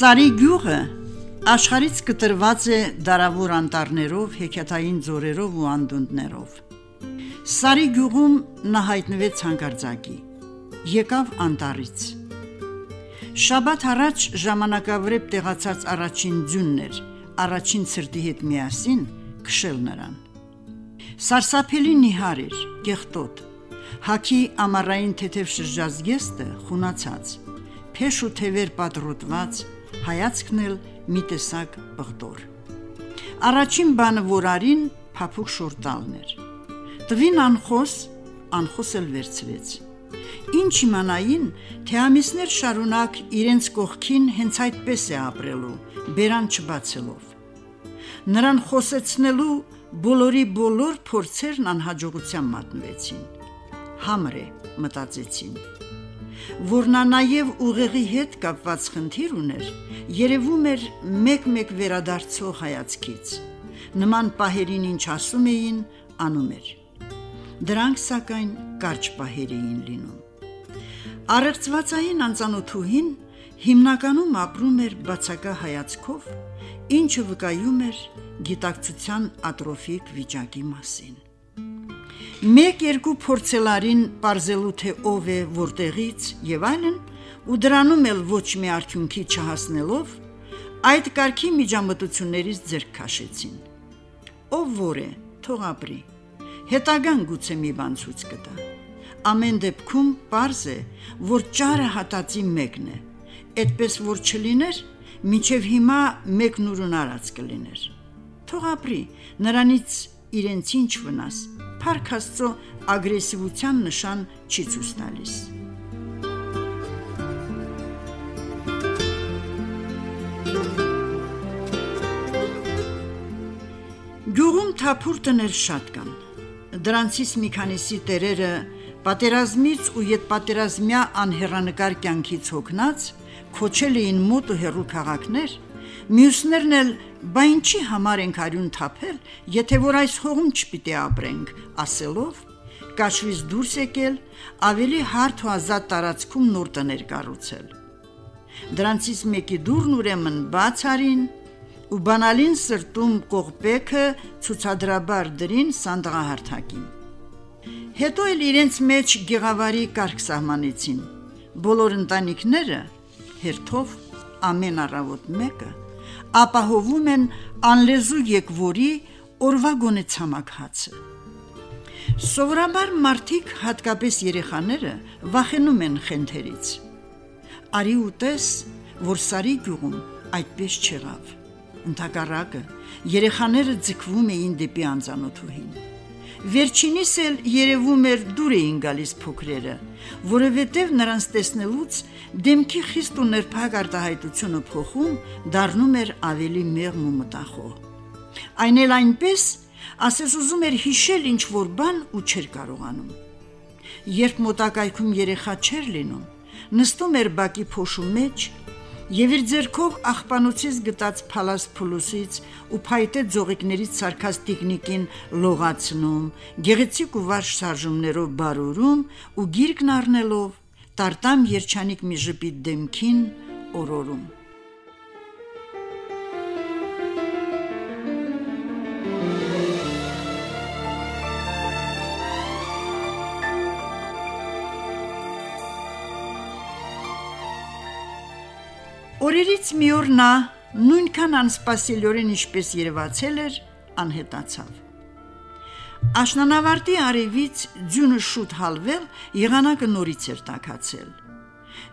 Սարի գյուղը աշխարից կտրված է դարավոր անտառներով, հեքիաթային ձորերով ու անդունդներով։ Սարի գյուղում նա հայտնվեց հանկարծակի։ Եկավ անտառից։ Շաբաթ առաջ ժամանակավրեպ տեղացած առաջին ձյունն էր, առաջին ցրտի հետ միասին քշել նրան։ Սարսափելի նիհար էր, կեղտոտ։ Հակի ամառային թեթև շրջազգեստը խունացած, փեշ ու թևեր պատռոտված, հայացքն էլ մի տեսակ բղդոր։ Առաջին բանը, որ արին, փափուկ շոր տալն էր։ Տվին անխոս, անխոս էլ վերցվեց։ Ինչ իմանային, թե ամիսներ շարունակ իրենց կողքին հենց այդպես է ապրելու, բերան չբացելով։ Նրան խոսեցնելու բոլորի բոլոր փորձերն անհաջողության մատնվեցին։ Համր է, մտածեցին որ նա նաև ուղեղի հետ կապված խնդիր ուներ, երևում էր մեկ-մեկ վերադարձող հայացքից։ Նման պահերին ինչ ասում էին, անում էր։ Դրանք սակայն կարճ պահեր էին լինում։ Առեղծվածային անծանոթուհին հիմնականում ապրում էր բացակա հայացքով, ինչը վկայում էր գիտակցության ատրոֆիկ վիճակի մասին։ Մեկ-երկու փորձելարին parzelu թե ով է, որտեղից եւ այլն, ու դրանում էլ ոչ մի արդյունքի չհասնելով, այդ կարգի միջամտություններից ձեռք քաշեցին։ Ով որ է, թող ապրի։ Հետագան գուցե մի բան ցույց կտա։ Ամեն դեպքում པարզ է, որ ճարը հատածի մեկն է։ Այդպես որ չլիներ, միջև հիմա մեկն ուրուն արած կլիներ։ Թող ապրի, նրանից իրենց ինչ վնաս Փառք Աստծո ագրեսիվության նշան չի ցույց տալիս։ Գյուղում թափուր տներ շատ կան։ Դրանցից մի քանիսի տերերը պատերազմից ու յետպատերազմյա անհեռանկար կյանքից հոգնած քոչել էին մոտ ու հեռու քաղաքներ, մյուսներն էլ Բա ինչի համար ենք արյուն թափել, եթե որ այս հողում չպիտի ապրենք, ասելով, կաշվից դուրս եկել, ավելի հարթ ու ազատ տարածքում նոր տներ կառուցել։ Դրանցից մեկի դուրն ուրեմն բաց արին ու բանալին սրտում կողպեքը ցուցադրաբար դրին սանդղահարթակին։ Հետո էլ իրենց մեջ գեղավարի կարգ սահմանեցին։ Բոլոր ընտանիքները հերթով ամեն առավոտ մեկը ապահովում են անլեզու եկվորի օրվա գոնե ցամաք հացը։ Սովորաբար մարդիկ, հատկապես երեխաները, վախենում են խենթերից։ Արի ուտես, որ Սարի գյուղում այդպես չեղավ։ Ընթակառակը երեխաները ձգվում էին դեպի անծանոթուհին։ Վերջինիս էլ երևում էր դուր էին գալիս փոքրերը, որովհետև նրանց տեսնելուց դեմքի խիստ ու ներփակ արտահայտությունը փոխում, դառնում էր ավելի մեղմ ու մտախոհ։ Այն էլ այնպես, ասես ուզում էր հիշել ինչ որ բան ու չէր կարողանում։ Երբ մոտակայքում երեխա չէր լինում, նստում էր բակի փոշու մեջ եւ իր ձեռքով աղբանոցից գտած փալաս փուլուսից ու փայտե ձողիկներից սարքած տիկնիկին լողացնում, գեղեցիկ ու վարժ շարժումներով բարուրում ու գիրկն առնելով տարտամ երջանիկ մի ժպիտ դեմքին օրորում։ Օրերից մի օր նա նույնքան անսպասելիորեն ինչպես երևացել էր, անհետացավ։ Աշնանավարտի արևից ձյունը շուտ հալվել, եղանակը նորից էր տակացել։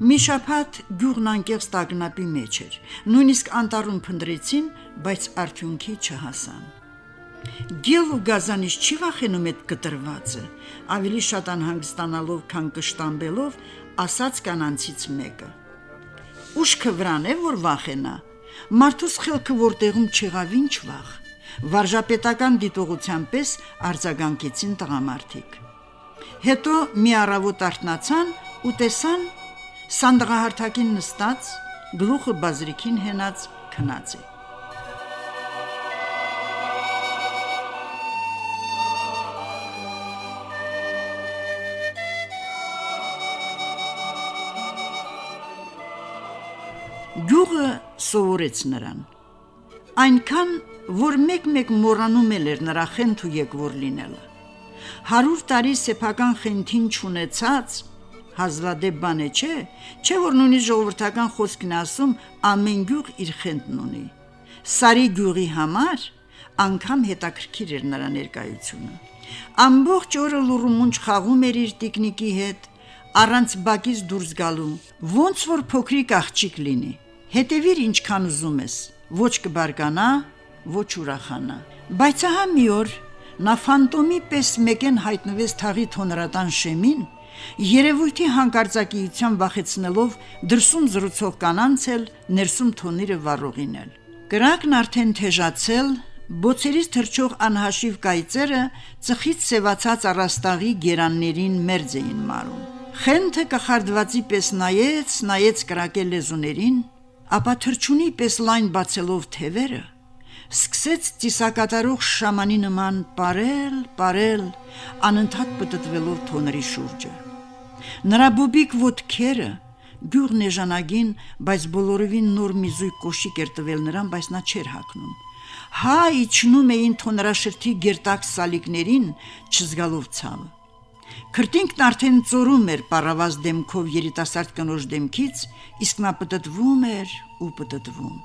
Մի շաբաթ գյուղն անկեղծ տագնապի մեջ էր։ Նույնիսկ անտառում փնտրեցին, բայց արդյունքի չհասան։ Գել ու գազանից չի վախենում այդ կտրվածը, ավելի շատ անհանգստանալով, քան կշտամբելով, ասաց կանանցից մեկը ուշքը վրան է, որ վախենա։ Մարդուս խելքը որտեղում չեղավ ինչ վախ։ Վարժապետական դիտողության պես արձագանքեցին տղամարդիկ։ Հետո մի առավոտ արթնացան ու տեսան սանդղահարթակին նստած, գլուխը բազրիկին հենած քնած է։ սովորեց նրան։ Այնքան, որ մեկ-մեկ մոռանում էր նրա խենթ ու եկվոր լինելը։ 100 տարի սեփական խենթին ճանաչած հազվադեպ բան է, չէ, չէ որ նույնիսկ ժողովրդական խոսքն ասում ամեն գյուղ իր խենթն ունի։ Սարի գյուղի համար անգամ հետաքրքիր էր նրա ներկայությունը։ Ամբողջ օրը լուրումունջ խաղում էր իր տիկնիկի հետ, առանց բակից դուրս գալու, ոնց որ փոքրիկ աղջիկ լինի։ Հետևիր ինչքան ուզում ես, ոչ կբարկանա, ոչ ուրախանա։ Բայց ահա մի օր նա ֆանտոմի պես մեկեն հայտնվեց թաղի թոնրատան շեմին, երևույթի հանկարծակիության վախեցնելով դրսում զրուցող կանանցել, ներսում թոնիրը վառողինել։ Կրակն արդեն թեժացել, Բոցերից թրջող անհաշիվ կայծերը ծխից սևացած առաստաղի գերաններին մերձ էին մարում։ Խենթը կախարդվածի պես նայեց, նայեց կրակել լեզուներին, ապա թրջունի պես լայն բացելով թևերը, սկսեց ծիսակատարող շամանի նման ապարել, ապարել, անընդհատ պտտվելով թոների շուրջը։ Նրա բուբիկ ոտքերը գյուղն էժանագին, բայց բոլորովին նոր մի զույգ կոշիկ էր տվել նրան, բայց նա չէր հակնում հա իջնում էին թոնրաշրթի գերտակ սալիկներին, չզգալով ցավը։ Քրտինքն արդեն ծորում էր պարավազ դեմքով երիտասարդ կնոջ դեմքից, իսկ նա պտտվում էր ու պտտվում։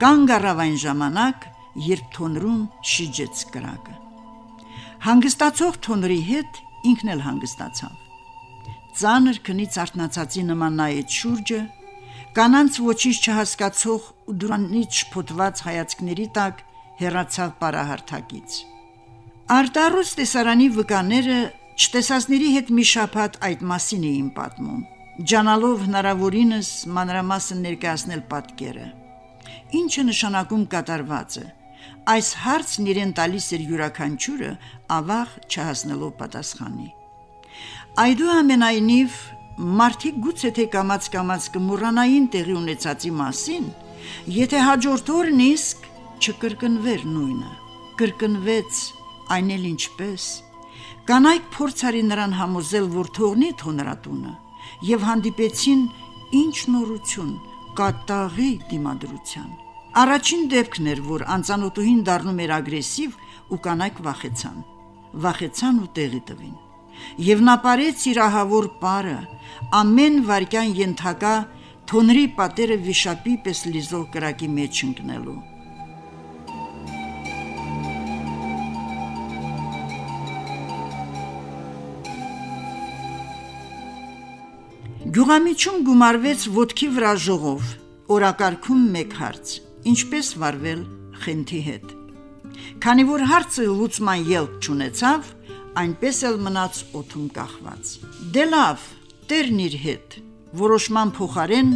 Կանգ առավ այն ժամանակ, երբ թոնրում շիջեց կրակը։ Հանգստացող թոնրի հետ ինքն էլ հանգստացավ։ Ծանր քնից արթնացածի նման նայեց շուրջը, կանանց ոչինչ չհասկացող ու դրանից շփոթված հայացքների տակ հեռացավ պարահարթակից։ Արտարուս տեսարանի վկաները չտեսածների հետ մի շաբաթ այդ մասին էին պատմում, ջանալով հնարավորինս մանրամասն ներկայացնել պատկերը։ Ինչը նշանակում կատարվածը։ Այս հարցն իրեն տալիս էր յուրաքանչյուրը ավաղ չհասնելով պատասխանի։ Այդուամենայնիվ մարդիկ գուցե թե կամած-կամած կմոռանային տեղի ունեցածի մասին, եթե հաջորդ օրն իսկ չկրկնվեր նույնը։ Կրկնվեց այն էլ ինչպես։ Կանայք փորձարի նրան համոզել, որ թողնի թոնրատունը, եւ հանդիպեցին ինչ նորություն կատաղի դիմադրության։ Առաջին դեպքն էր, որ անծանոթուհին դառնում էր ագրեսիվ ու կանայք վախեցան։ Վախեցան ու տեղի տվին եւ նա ապարեց իր ահավոր պարը ամեն վարքյան ենթակա թոնրի պատերը վիշապի պես լիզող կրակի մեջ ընկնելու Գյուղամիջում գումարվեց ոդքի վրա ժողով օրակարգում մեկ հարց ինչպես վարվել խենթի հետ Քանի որ հարցը լուծման ելք չունեցավ այնպես էլ մնաց օթում կախված։ Դե լավ, տերն իր հետ։ Որոշման փոխարեն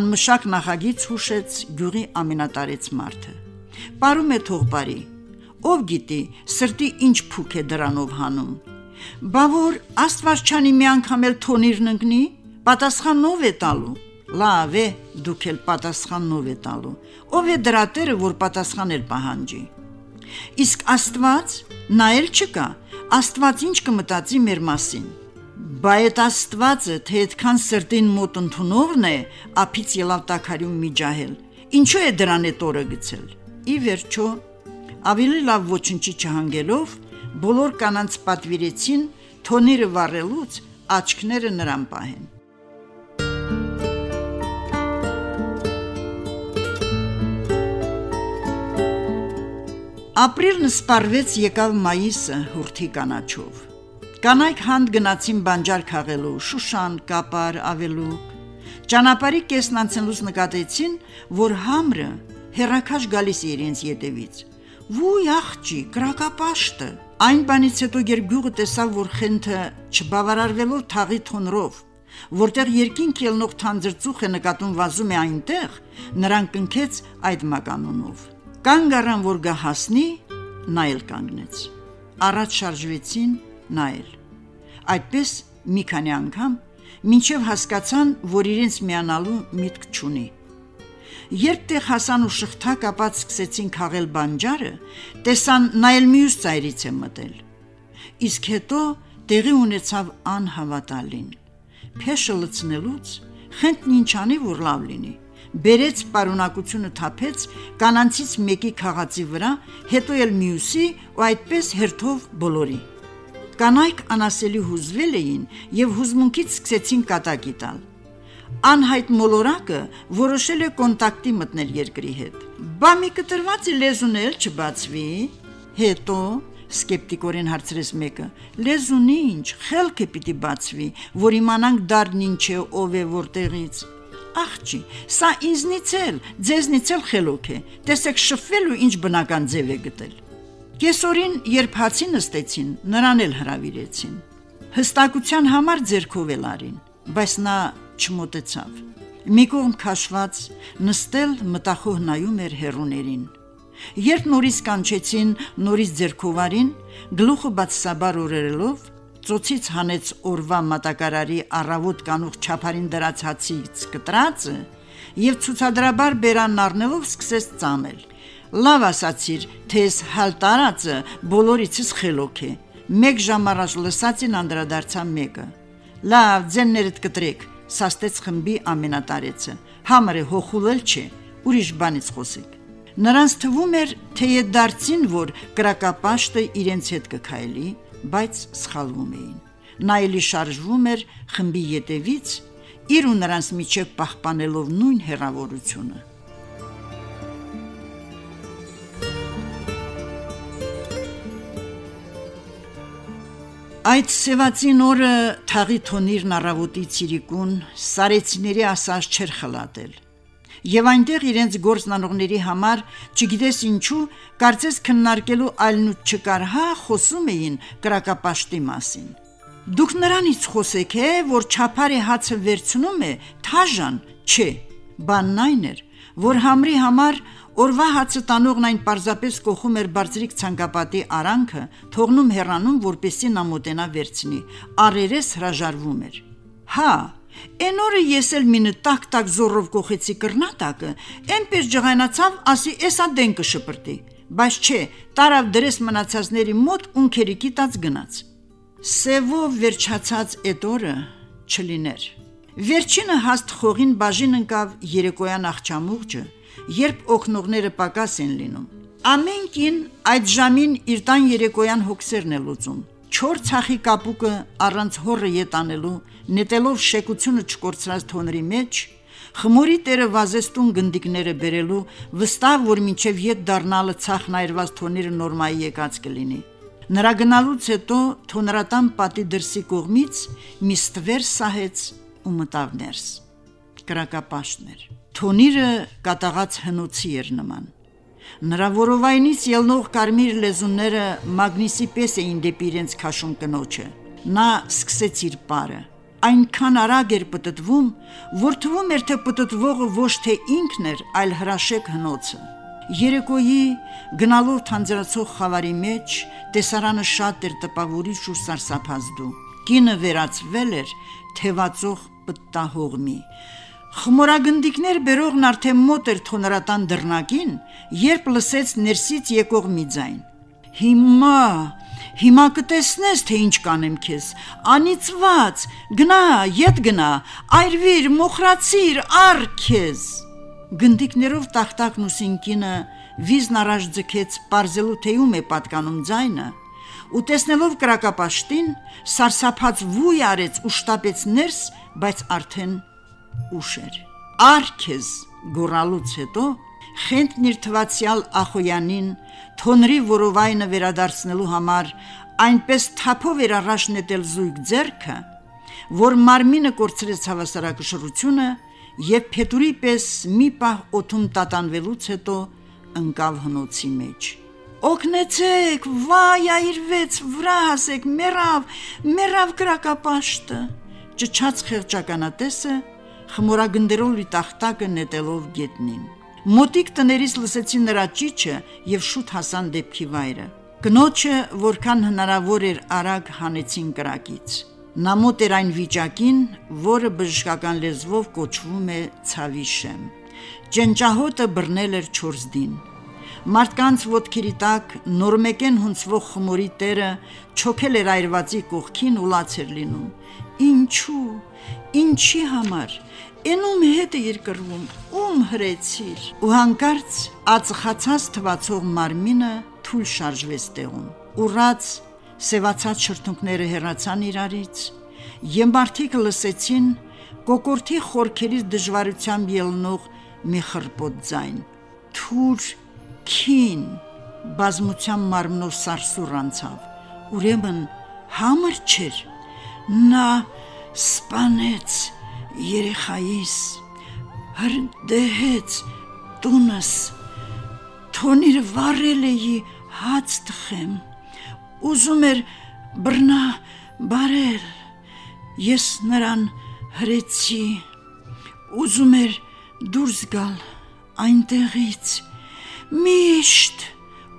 անմշակ նախագիծ հուշեց գյուղի ամենատարեց մարդը։ Պարում է թող բարի։ Ով գիտի, սրտի ինչ փուք է դրանով հանում։ Բա որ Աստվածչանի մի անգամ էլ թոնիրն ընկնի, պատասխանով է տալու։ Լավ է, դուք էլ պատասխանով է տալու։ Ով է դրա տերը, որ պատասխանել պահանջի։ Իսկ Աստված նա էլ չկա, Աստված ինչ կմտածի մեր մասին։ Բա այդ Աստվածը, թե այդքան սրտին մոտ ընդունողն է, ափից ելավ տակարյուն միջահել։ Ինչու է դրան այդ օրը գցել։ Ի վերջո, ավելի լավ ոչնչի չհանգելով, բոլոր կանանց պատվիրեցին թոնիրը վառելուց աչքները նրան պահեն։ Ապրիլն սպարվեց եկավ մայիսը հուրթի կանաչով։ Կանայք հանդ գնացին բանջար քաղելու, Շուշան, Կապար, Ավելուկ։ Ճանապարհի կեսն անցնելուց նկատեցին, որ համրը հերակաշ գալիս է իրենց ետևից։ Վույ աղջի, կրակապաշտը։ Այն բանից հետո երգյուղը տեսավ, որ խենթը չբավարարվելով թաղի թոնրով, որտեղ երկինք ելնող թանձրծուխ է նկատում վազում է այնտեղ, նրան կնքեց այդ մականունով։ Կանգ առան, որ գա հասնի, նա էլ կանգնեց։ Առաջ շարժվեցին, նա էլ։ Այդպես մի քանի անգամ, մինչև հասկացան, որ իրենց միանալու միտք չունի։ Երբ տեղ հասան ու շղթա կապած սկսեցին քաղել բանջարը, տեսան նա էլ մյուս ծայրից է մտել։ Իսկ հետո տեղի ունեցավ անհավատալին։ Փեշը լցնելուց խենթն ինչ անի, որ լավ լինի։ բերեց պարունակությունը թափեց կանանցից մեկի քաղացի վրա, հետո էլ մյուսի ու այդպես հերթով բոլորի։ Կանայք անասելի հուզվել էին եւ հուզմունքից սկսեցին կատակի տալ։ Անհայտ մոլորակը որոշել է կոնտակտի մտնել երկրի հետ։ Բա մի կտրված լեզուն էլ չբացվի։ Հետո սկեպտիկորեն հարցրեց մեկը։ Լեզունի ինչ, խելքը պիտի բացվի, որ իմանանք դառն ինչ է, ով է, որտեղից։ Աղջի, սա ինձնից էլ, ձեզնից էլ խելոք է։ Տեսեք շփվելու ինչ բնական ձև է գտել։ Կեսորին երբ հացի նստեցին, նրան էլ հravirեցին։ Հստակության համար ձերքով էլ արին, բայց նա չմոտեցավ։ Մի կողմ քաշված նստել մտախոհ նայում էր հերուներին։ Երբ նորից կանչեցին նորից ձերքովարին, գլուխը բացսաբար օրերելով ծոցից հանեց օրվա մատակարարի առավոտ կանուխ չափարին դրած հացից կտրածը եւ ցուցադրաբար բերան առնելով սկսեց ծամել։ Լավ ասացիր, թե ես հալ տարածը բոլորիցս խելոք է։ Մեկ ժամ առաջ լսածին անդրադարձա մեկը։ Լավ, ձեններդ կտրեք, սաստեց խմբի ամենատարեցը։ Համարը հոխուլել չէ, ուրիշ բանից խոսեք։ Նրանց թվում էր, թե դարձին, որ կրակապաշտը իրենց հետ կքայլի, բայց սխալվում էին։ Նա էլի շարժվում էր խմբի ետևից, իր ու նրանց միջև պահպանելով նույն հերավորությունը։ Այդ սևացին օրը թաղի թոնիրն առավոտի ցիրիկուն սարեցիների ասած չեր խլատել եւ այնտեղ իրենց գործնանողների համար, չգիտես ինչու, կարծես քննարկելու այլնուտ չկար, հա, խոսում էին կրակապաշտի մասին։ Դուք նրանից խոսեք, է, որ ճափարի հացը վերցնում է, թաժան, չէ։ Բանն այն էր, որ համրի համար օրվա հացը տանողն այն պարզապես կողում էր բարձրիկ ցանկապատի արանքը, թողնում հեռանում, որպեսի նա մոտենա վերցնի։ Արերես հրաժարվում էր։ Հա, Էն օրը ես էլ մինը տակ-տակ զորով կողեցի կռնատակը, այնպես ջղայնացավ, ասի էսա դեն կշպրտի, բայց չէ, տարավ դրես մնացածների մոտ ունքերի կիտած գնաց։ Սևով վերջացած այդ օրը չլիներ։ Վերջինը հաստ խողին բաժին ընկավ երեկոյան աղջամուղջը, երբ օկնողները պակաս են լինում։ Ամեն կին այդ ժամին իր տան երեկոյան հոգսերն է լուծում։ Չոր ցախի կապուկը առանց հորը ետանելու նետելով շեկությունը չկորցրած թոների մեջ, խմորի տերը վազեստուն գնդիկները բերելու, վստահ որ մինչև յետ դառնալը ցախ նայրված թոները նորմայի եկած կլինի։ Նրա գնալուց հետո թոներատան պատի դրսի կողմից մի ստվեր սահեց ու մտավ ներս։ Կրակապաշտներ։ Թոնիրը կատաղած հնոցի էր նման։ Նրա որովայնից ելնող կարմիր լեզունները մագնիսի պես էին դեպի իրենց քաշում կնոջը։ Նա սկսեց իր պարը այնքան արագ էր պտտվում, որ թվում էր թե պտտվողը ոչ թե ինքն էր, այլ հրաշեք հնոցը։ Երեկոյի գնալով թանձրացող խավարի մեջ տեսարանը շատ էր տպավորիչ ու սարսափազդու։ Կինը վերածվել էր թևածող պտտահողմի։ Խմորագնդիկներ բերողն արդեն մոտ էր թոնրատան դռնակին, երբ լսեց ներսից եկող մի ձայն։ Հիմա Հիմա կտեսնես, թե ինչ կանեմ քեզ։ Անիծված, գնա, յետ գնա, այրվիր, մոխրացիր, առ քեզ։ Գնդիկներով տախտակն ու սինկինը վիզն առաջ ձգեց, parzelu թեյում է պատկանում ձայնը, ու տեսնելով կրակապաշտին, սարսափած վույ արեց ու շտապեց ներս, բայց արդեն ուշ էր։ Առ քեզ գոռալուց հետո խենթն իր թվացial Ախոյանին թոնրի որովայնը վերադարձնելու համար այնպես թափով էր առաջ նետել զույգ ձերքը, որ մարմինը կորցրեց հավասարակշռությունը եւ փետուրի պես մի պահ օթում տատանվելուց հետո ընկավ հնոցի մեջ։ Օգնեցեք, վայ, այրվեց, վրա հասեք, մեռավ, մեռավ կրակապաշտը։ Ճչաց խեղճականատեսը խմորագնդերով լի տախտակը նետելով գետնին։ Մոտիկ տներից լսեցին նրա ճիճը եւ շուտ հասան դեպքի վայրը։ Կնոջը, որքան հնարավոր էր, արագ հանեցին կրակից։ Նա մոտ էր այն վիճակին, որը բժշկական լեզվով կոչվում է ցավի շեմ։ Ջնջահոտը բռնել էր 4 դին։ Մարդկանց ոտքերի տակ նորմեկեն հունցվող խմորի տերը չոքել էր այրվածի կողքին ու լաց էր լինում: Ինչու՞, ինչի՞ համար: Էն ում հետ էիր կռվում, ում հրեցիր: Ու հանկարծ ածխացած թվացող մարմինը թույլ շարժվեց տեղում: Ուռած սևացած շրթունքները հեռացան իրարից և մարդիկ լսեցին կոկորդի խորքերից դժվարությամբ ելնող մի խռպոտ ձայն: Թուր, քին, բազմության մարմնով սարսուռ անցավ: Ուրեմն հա՞մր չէր: Նա սպանեց երեխայիս, հրդեհեց տունս, թոնիր վառել էի հաց թխեմ, ուզում էր բռնաբարել, ես նրան հրեցի, ուզում էր դուրս գալ այնտեղից, միշտ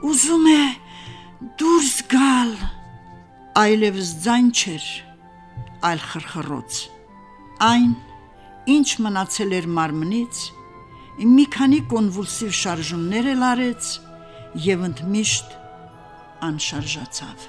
ուզում է դուրս գալ: Այլևս ձայն չէր, այլ խռխռոց: Այն, ինչ մնացել էր մարմնից, մի քանի կոնվուլսիվ շարժումներ էլ արեց և ընդմիշտ անշարժացավ: